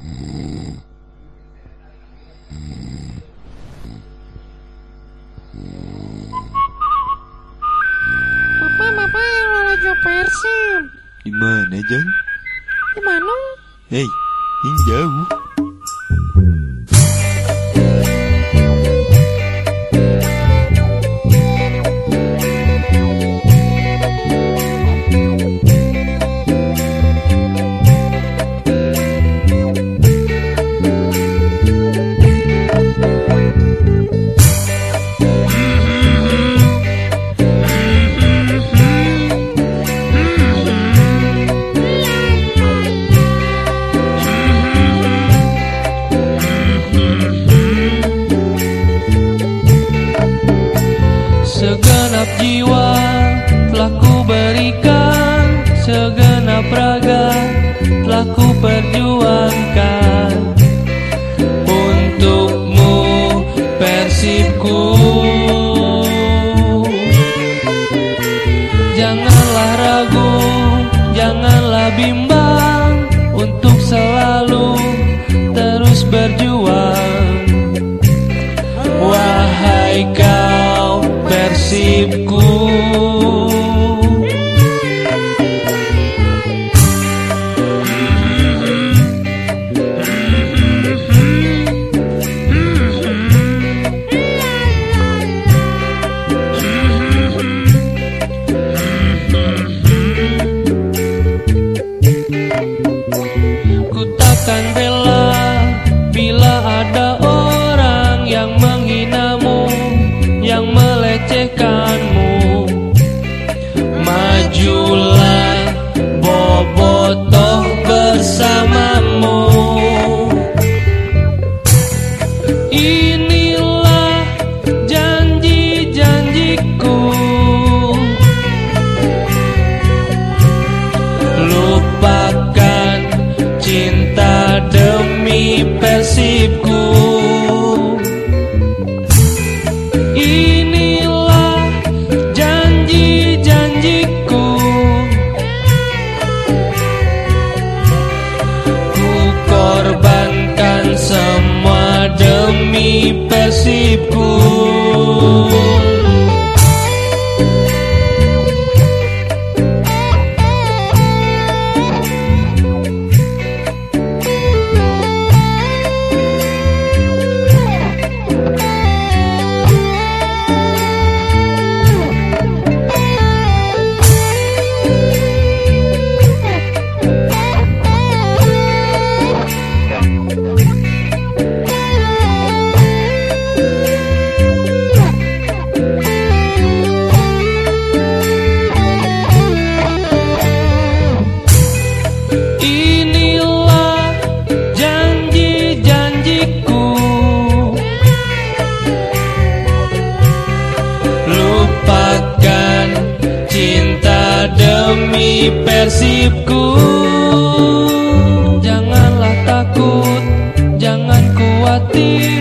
Bapak, bapak yang lalajo Persib. Di mana, Jang? Di mana? Hei, yang jauh. Berikan Segenap raga telah ku perjuangkan Untukmu persibku. Janganlah ragu, janganlah bimbang. Untuk selalu terus berjuang. Wahai kau persibku persibku Inilah janji-janjiku. Lupakan cinta demi persibku. Janganlah takut, jangan khawatir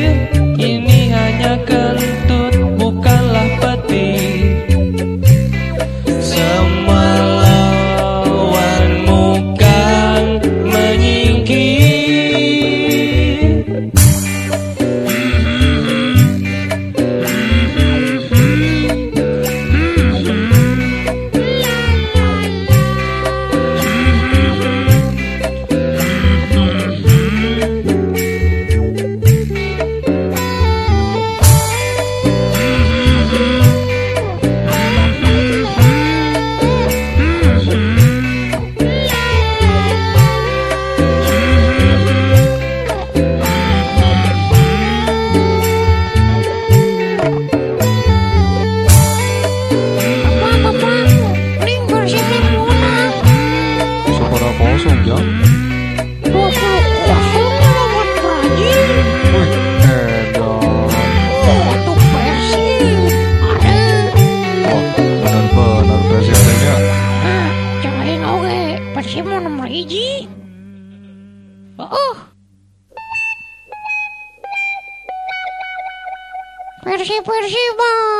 kosong, Jang? 20 kosong lawan Brazil. Wih, edan. Persib, bang.